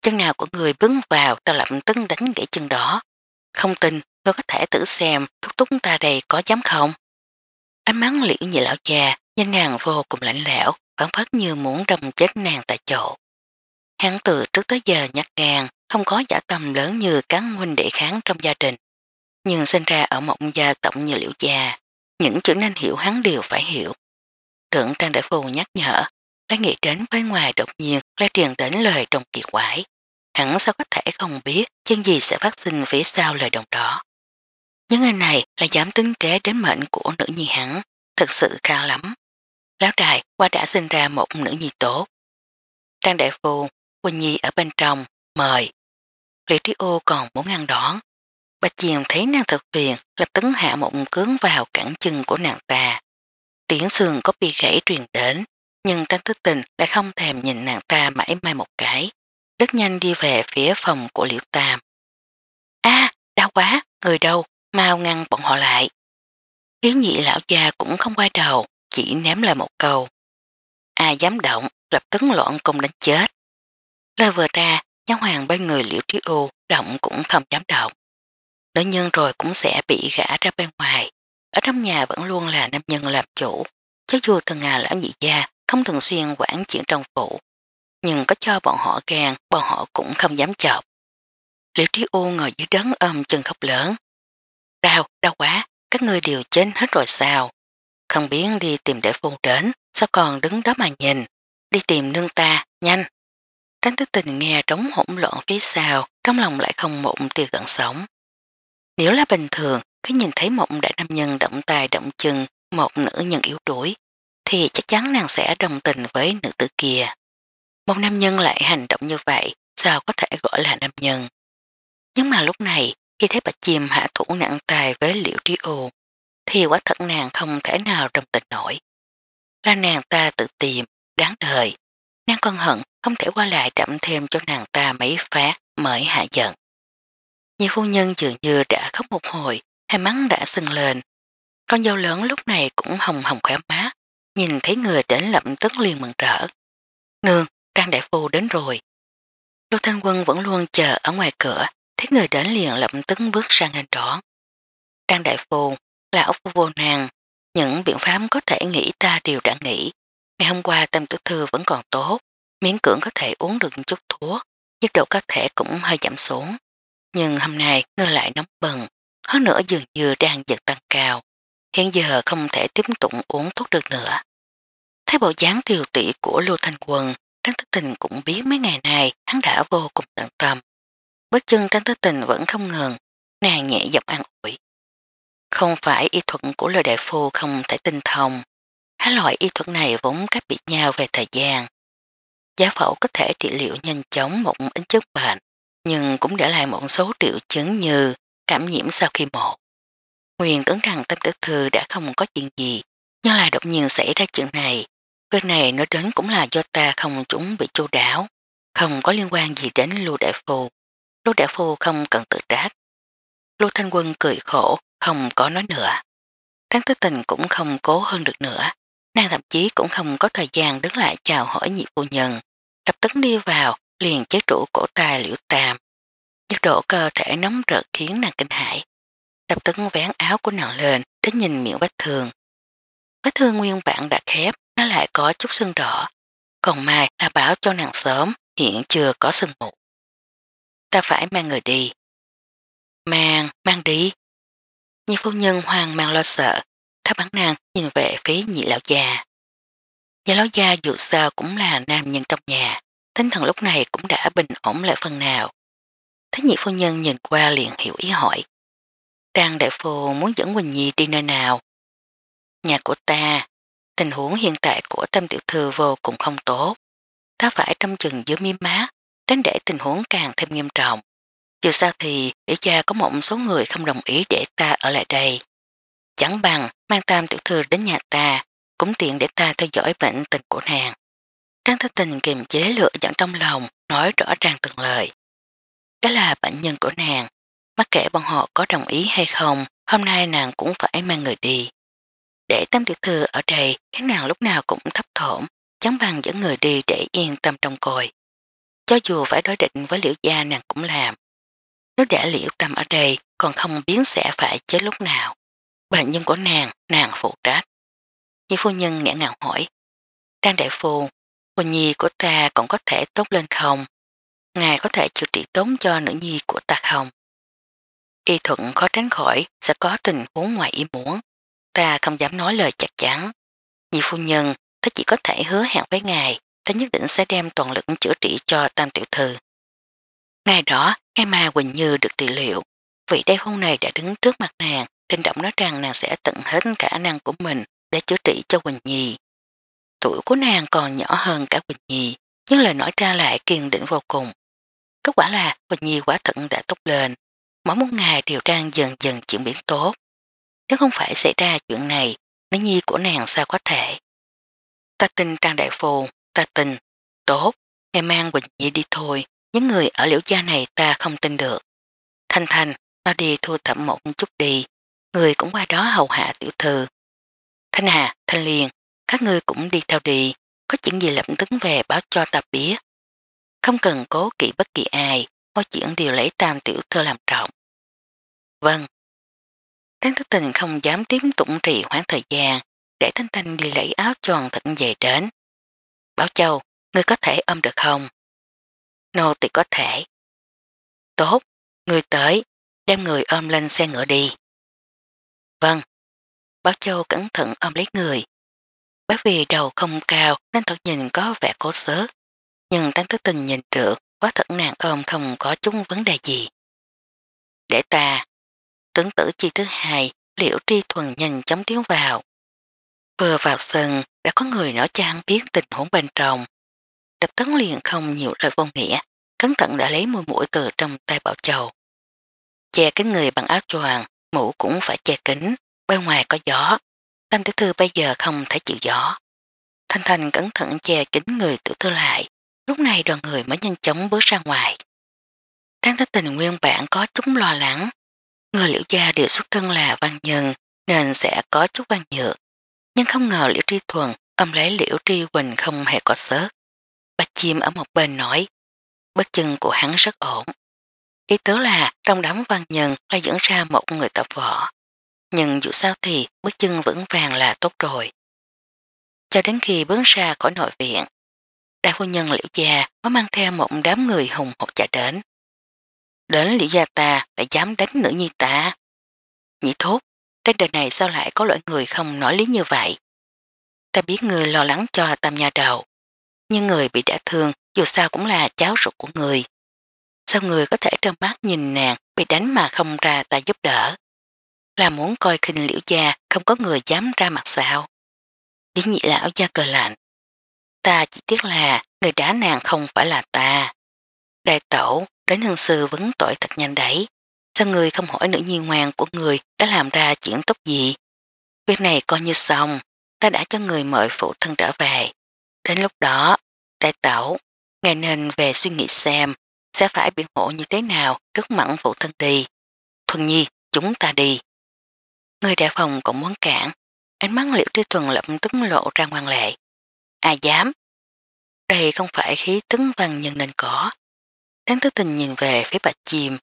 Chân nào của người bước vào ta lập tức đánh gãy chân đó. Không tin, ngươi có thể thử xem thúc thúc ta đây có dám không? Ánh mắt liễu nhị lão già Nhìn nàng vô cùng lạnh lẽo, phản phất như muốn đâm chết nàng tại chỗ. Hắn từ trước tới giờ nhắc ngang, không có giả tâm lớn như cán huynh đệ kháng trong gia đình. Nhưng sinh ra ở một gia tổng như liễu gia, những chữ nên hiểu hắn đều phải hiểu. Trưởng Trang Đại Phu nhắc nhở, đã nghĩ đến bên ngoài đột nhiên lại truyền đến lời đồng kỳ quái. Hắn sao có thể không biết chân gì sẽ phát sinh phía sau lời đồng đó. Những người này là dám tính kế đến mệnh của nữ nhi hắn, thật sự cao lắm. Lão trại qua đã sinh ra một nữ nhi tốt. Trang đại phu, Quỳnh Nhi ở bên trong, mời. Liệu trí ô còn muốn ngăn đón. Bạch Diền thấy nàng thực phiền, lập tấn hạ một cướng vào cẳng chân của nàng ta. Tiếng sườn có bị gãy truyền đến, nhưng Trang thức tình đã không thèm nhìn nàng ta mãi mai một cái. Rất nhanh đi về phía phòng của Liễu Tam. a đau quá, người đâu, mau ngăn bọn họ lại. Liễu nhị lão già cũng không quay đầu, chỉ ném lời một câu. Ai dám động, lập tức loạn công đánh chết. Lời vừa ra, nhóm hoàng bên người liễu trí u động cũng không dám động. Nữ nhân rồi cũng sẽ bị gã ra bên ngoài. Ở trong nhà vẫn luôn là nam nhân làm chủ. Chứ dù thường ngà lão nhị gia không thường xuyên quản chuyện trong phủ. Nhưng có cho bọn họ gan, bọn họ cũng không dám chọc. Liễu trí u ngồi dưới đấng ôm chân khóc lớn. Đau, đau quá, các ngươi đều chết hết rồi sao? Không biến đi tìm để phun đến, sao còn đứng đó mà nhìn. Đi tìm nương ta, nhanh. Tránh thức tình nghe trống hỗn loạn phía sau, trong lòng lại không mộng tia gần sống. Nếu là bình thường, cứ nhìn thấy một đại nam nhân động tài động chân, một nữ nhân yếu đuối, thì chắc chắn nàng sẽ đồng tình với nữ tử kia. Một nam nhân lại hành động như vậy, sao có thể gọi là nam nhân? Nhưng mà lúc này, khi thấy bạch chim hạ thủ nặng tài với liệu tri ồ, thì quả thật nàng không thể nào trong tình nổi. Là nàng ta tự tìm, đáng đời. Nàng con hận không thể qua lại đậm thêm cho nàng ta mấy phát mới hạ giận. Nhiều phu nhân dường như đã khóc một hồi, hai mắn đã sưng lên. Con dâu lớn lúc này cũng hồng hồng khỏe má, nhìn thấy người đến lập tức liền mừng rỡ. Nương, Trang Đại Phu đến rồi. Lô Thanh Quân vẫn luôn chờ ở ngoài cửa, thấy người đến liền lập tức bước sang ngành đón. Trang Đại Phu Lão phu vô nàng, những biện pháp có thể nghĩ ta đều đã nghĩ. Ngày hôm qua tâm tử thư vẫn còn tốt, miễn cưỡng có thể uống được chút thuốc, nhiệt độ có thể cũng hơi giảm xuống. Nhưng hôm nay ngơ lại nóng bần, hơn nữa dường như đang dần tăng cao. Hiện giờ không thể tiếp tục uống thuốc được nữa. Thấy bộ dáng tiêu tỷ của Lưu Thanh Quân, Trang Thức Tình cũng biết mấy ngày nay hắn đã vô cùng tận tâm. Bước chân Trang Thức Tình vẫn không ngừng, nàng nhẹ giọng an ủi. Không phải y thuật của lời đại phu không thể tinh thông, há loại y thuật này vốn cách biệt nhau về thời gian. Giá phẫu có thể trị liệu nhanh chóng một ít chất bệnh, nhưng cũng để lại một số triệu chứng như cảm nhiễm sau khi mổ. Nguyên tưởng rằng tâm tử thư đã không có chuyện gì, nhưng lại đột nhiên xảy ra chuyện này. Việc này nói đến cũng là do ta không chuẩn bị chu đáo không có liên quan gì đến Lưu Đại Phu. Lưu Đại Phu không cần tự trách. Lưu Thanh Quân cười khổ, không có nói nữa. Tráng tư tình cũng không cố hơn được nữa, nàng thậm chí cũng không có thời gian đứng lại chào hỏi nhị phu nhân, lập tức đi vào liền chế trụ cổ tài liễu tam. Nhiệt độ cơ thể nóng rợt khiến nàng kinh hãi, lập tức vén áo của nàng lên để nhìn miệng vết thương. Vết thương nguyên bản đã khép, nó lại có chút sưng đỏ, còn mai là bảo cho nàng sớm hiện chưa có sưng mụ. Ta phải mang người đi. Mang, mang đi nhị phu nhân hoàng mang lo sợ, thắp bắn nàng nhìn về phía nhị lão già. Nhị lão gia dù sao cũng là nam nhân trong nhà, tinh thần lúc này cũng đã bình ổn lại phần nào. Thế nhị phu nhân nhìn qua liền hiểu ý hỏi. Trang đại phu muốn dẫn Quỳnh Nhi đi nơi nào? Nhà của ta, tình huống hiện tại của tâm tiểu thư vô cùng không tốt. Ta phải trong chừng dưới miếng má, đến để tình huống càng thêm nghiêm trọng dù sao thì để cha có một số người không đồng ý để ta ở lại đây. Chẳng bằng mang tam tiểu thư đến nhà ta, cũng tiện để ta theo dõi bệnh tình của nàng. Trang thức tình kiềm chế lửa dẫn trong lòng, nói rõ ràng từng lời. Đó là bệnh nhân của nàng, bất kể bọn họ có đồng ý hay không, hôm nay nàng cũng phải mang người đi. Để tam tiểu thư ở đây, các nàng lúc nào cũng thấp thổm, chẳng bằng dẫn người đi để yên tâm trong cồi. Cho dù phải đối định với liệu gia nàng cũng làm, nếu đã liệu tâm ở đây còn không biến sẽ phải chết lúc nào. Bệnh nhân của nàng, nàng phụ trách. Nhi phu nhân ngã ngào hỏi. Đang đại phu, cô nhi của ta cũng có thể tốt lên không? Ngài có thể chữa trị tốn cho nữ nhi của ta không? Y thuận khó tránh khỏi sẽ có tình huống ngoài ý muốn. Ta không dám nói lời chắc chắn. Nhi phu nhân, ta chỉ có thể hứa hẹn với ngài, ta nhất định sẽ đem toàn lực chữa trị cho tam tiểu thư. Ngày đó, cái mà Quỳnh Như được trị liệu, vị đây hôn này đã đứng trước mặt nàng, trình động nói rằng nàng sẽ tận hết khả năng của mình để chữa trị cho Quỳnh Nhi. Tuổi của nàng còn nhỏ hơn cả Quỳnh Nhi, nhưng lời nói ra lại kiên định vô cùng. Kết quả là Quỳnh Nhi quá thận đã tốt lên, mỗi một ngày điều đang dần dần chuyển biến tốt. Nếu không phải xảy ra chuyện này, nữ nhi của nàng sao có thể? Ta tin Trang Đại Phù, ta tin, tốt, em mang Quỳnh Nhi đi thôi, những người ở liễu gia này ta không tin được. Thanh Thanh, ta đi thu thập một chút đi, người cũng qua đó hầu hạ tiểu thư. Thanh Hà, Thanh Liên, các ngươi cũng đi theo đi, có chuyện gì lập tức về báo cho ta biết. Không cần cố kỵ bất kỳ ai, mọi chuyện đều lấy tam tiểu thư làm trọng. Vâng. Đáng thức tình không dám tiếm tụng trì hoãn thời gian, để Thanh Thanh đi lấy áo tròn thật về đến. Bảo Châu, ngươi có thể ôm được không? nô tỳ có thể. Tốt, người tới, đem người ôm lên xe ngựa đi. Vâng. Báo Châu cẩn thận ôm lấy người. Bởi vì đầu không cao nên thật nhìn có vẻ cố sớ. Nhưng Tán Tứ Tình nhìn được quá thật nàng ôm không có chung vấn đề gì. Để ta. Trứng tử chi thứ hai liễu tri thuần nhanh chóng tiến vào. Vừa vào sân đã có người nói cho hắn biết tình huống bên trong Trạch tấn liền không nhiều lời vô nghĩa, cẩn thận đã lấy mũi mũi từ trong tay bảo chầu. Che cái người bằng áo choàng, mũ cũng phải che kính, bên ngoài có gió. Tam tiểu thư bây giờ không thể chịu gió. Thanh Thanh cẩn thận che kính người tiểu thư lại, lúc này đoàn người mới nhanh chóng bước ra ngoài. Trang Thái Tình nguyên bản có chút lo lắng, người liễu gia đều xuất thân là văn nhân nên sẽ có chút văn nhược. Nhưng không ngờ liễu tri thuần ông lấy liễu tri huỳnh không hề có sớt. Bạch chim ở một bên nói, bước chân của hắn rất ổn. Ý tứ là trong đám văn nhân là dẫn ra một người tập võ. Nhưng dù sao thì bước chân vững vàng là tốt rồi. Cho đến khi bước ra khỏi nội viện, đại phu nhân liễu Gia có mang theo một đám người hùng hột chạy đến. Đến liễu gia ta lại dám đánh nữ nhi ta. Nhị thốt, trên đời này sao lại có loại người không nói lý như vậy? Ta biết người lo lắng cho tam nhà đầu, nhưng người bị đả thương dù sao cũng là cháu ruột của người. Sao người có thể trơn mắt nhìn nàng bị đánh mà không ra ta giúp đỡ? Là muốn coi khinh liễu gia không có người dám ra mặt sao? Lý nhị lão gia cờ lạnh. Ta chỉ tiếc là người đá nàng không phải là ta. Đại tẩu đánh hương sư vấn tội thật nhanh đấy. Sao người không hỏi nữ nhi ngoan của người đã làm ra chuyện tốt gì? Việc này coi như xong, ta đã cho người mời phụ thân trở về. Đến lúc đó, Đại tẩu, ngài nên về suy nghĩ xem sẽ phải biện hộ như thế nào trước mặn phụ thân đi. Thuần nhi, chúng ta đi. Người đại phòng cũng muốn cản, ánh mắt liệu tri thuần lập tức lộ ra ngoan lệ. Ai dám? Đây không phải khí tấn văn nhân nên có. Đáng thức tình nhìn về phía bạch chim,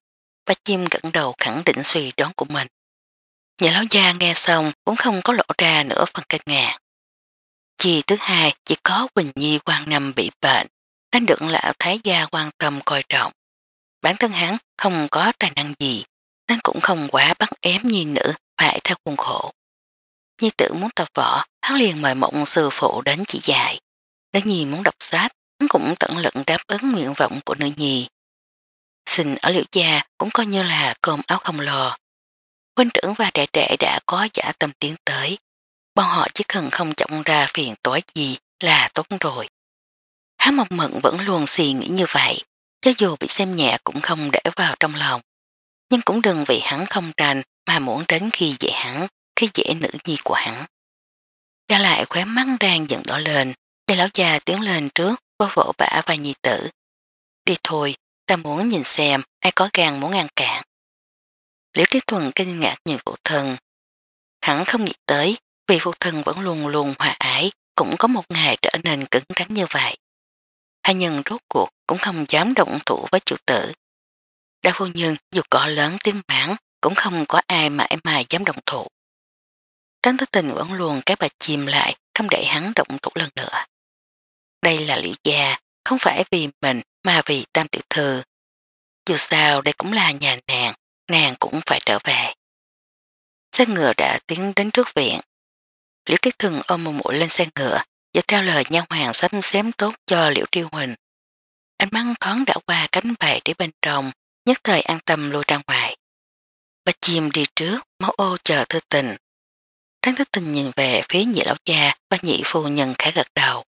bạch chim gẫn đầu khẳng định suy đoán của mình. Nhà lão gia nghe xong cũng không có lộ ra nữa phần kinh ngạc. Chị thứ hai chỉ có Quỳnh Nhi quan năm bị bệnh, nên được lão thái gia quan tâm coi trọng. Bản thân hắn không có tài năng gì, nên cũng không quá bắt ém nhi nữ phải theo khuôn khổ. Nhi tử muốn tập võ, hắn liền mời một sư phụ đến chỉ dạy. Đến nhi muốn đọc sách, hắn cũng tận lực đáp ứng nguyện vọng của nữ nhi. Sinh ở liệu gia cũng coi như là cơm áo không lò. Huynh trưởng và trẻ trẻ đã có giả tâm tiến tới, bọn họ chỉ cần không chọn ra phiền tối gì là tốt rồi. Há Mộc Mận vẫn luôn suy nghĩ như vậy, cho dù bị xem nhẹ cũng không để vào trong lòng. Nhưng cũng đừng vì hắn không tranh mà muốn đến khi dễ hắn, khi dễ nữ nhi của hắn. Ra lại khóe mắt đang dần đỏ lên, để lão già tiến lên trước có vỗ bả và nhi tử. Đi thôi, ta muốn nhìn xem ai có gan muốn ngăn cản. Liễu Trí Tuần kinh ngạc nhìn phụ thân. Hắn không nghĩ tới vì phụ thân vẫn luôn luôn hòa ái, cũng có một ngày trở nên cứng rắn như vậy. Hai nhân rốt cuộc cũng không dám động thủ với chủ tử. Đa phu nhân dù có lớn tiếng mãn cũng không có ai mãi mà dám động thủ. Tránh thức tình vẫn luôn cái bà chìm lại không để hắn động thủ lần nữa. Đây là liệu gia không phải vì mình mà vì tam tiểu thư. Dù sao đây cũng là nhà nàng, nàng cũng phải trở về. Xe ngựa đã tiến đến trước viện, Liễu Tiết Thừng ôm một mũi lên xe ngựa và theo lời nha hoàng sắp xếp tốt cho Liễu Triêu Huỳnh. Anh mắt thoáng đã qua cánh bài để bên trong, nhất thời an tâm lùi ra ngoài. Bà chim đi trước, máu ô chờ thư tình. Tráng thức tình nhìn về phía nhị lão cha và nhị phu nhân khẽ gật đầu.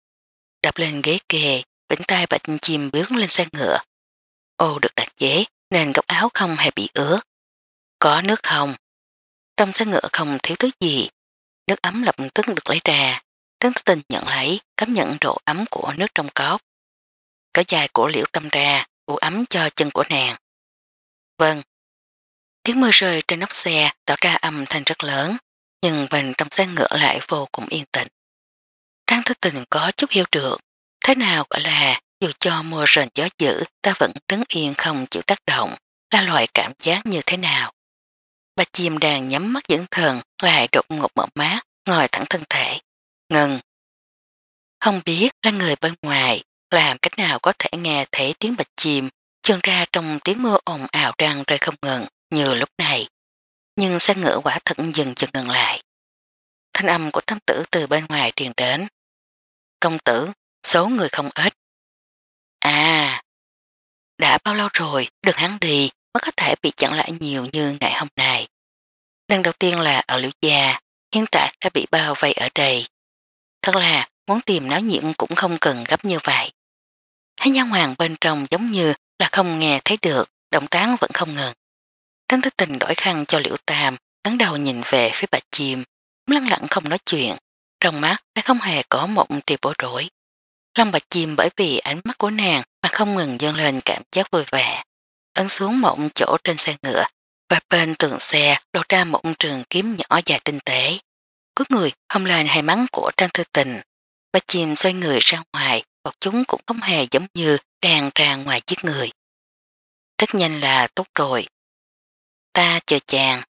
Đập lên ghế kề, vĩnh tay bạch chim bước lên xe ngựa. Ô được đặt chế nên góc áo không hề bị ứa. Có nước không? Trong xe ngựa không thiếu thứ gì, nước ấm lập tức được lấy ra. Trấn Thất Tinh nhận lấy, cảm nhận độ ấm của nước trong cốc. Cái dài của liễu tâm ra, ủ ấm cho chân của nàng. Vâng. Tiếng mưa rơi trên nóc xe tạo ra âm thanh rất lớn, nhưng mình trong xe ngựa lại vô cùng yên tĩnh. Trang Thất Tinh có chút hiểu được, thế nào gọi là dù cho mưa rền gió dữ ta vẫn đứng yên không chịu tác động, là loại cảm giác như thế nào. Bà chim đang nhắm mắt dưỡng thần lại đột ngột mở mát, ngồi thẳng thân thể. Ngừng. Không biết là người bên ngoài làm cách nào có thể nghe thấy tiếng bạch chim trơn ra trong tiếng mưa ồn ào đang rơi không ngừng như lúc này. Nhưng xe ngựa quả thật dừng dừng ngừng lại. Thanh âm của thám tử từ bên ngoài truyền đến. Công tử, số người không ít. À, đã bao lâu rồi, được hắn đi, mới có thể bị chặn lại nhiều như ngày hôm nay. Lần đầu tiên là ở Liễu Gia, hiện tại đã bị bao vây ở đây. Thật là muốn tìm náo nhiễm cũng không cần gấp như vậy. Thái Nhân Hoàng bên trong giống như là không nghe thấy được, động tán vẫn không ngừng. Tránh thức tình đổi khăn cho Liễu Tam, ngắn đầu nhìn về phía bạch chim, lăng lặng không nói chuyện, trong mắt đã không hề có một tia bối rối. Lâm bạch chim bởi vì ánh mắt của nàng mà không ngừng dâng lên cảm giác vui vẻ ấn xuống một chỗ trên xe ngựa, và bên tường xe lộ ra một trường kiếm nhỏ dài tinh tế. Cuối người không là hài mắng của Trang Thư Tình. Ba chim xoay người ra ngoài bọc chúng cũng không hề giống như đang ra ngoài giết người. Rất nhanh là tốt rồi. Ta chờ chàng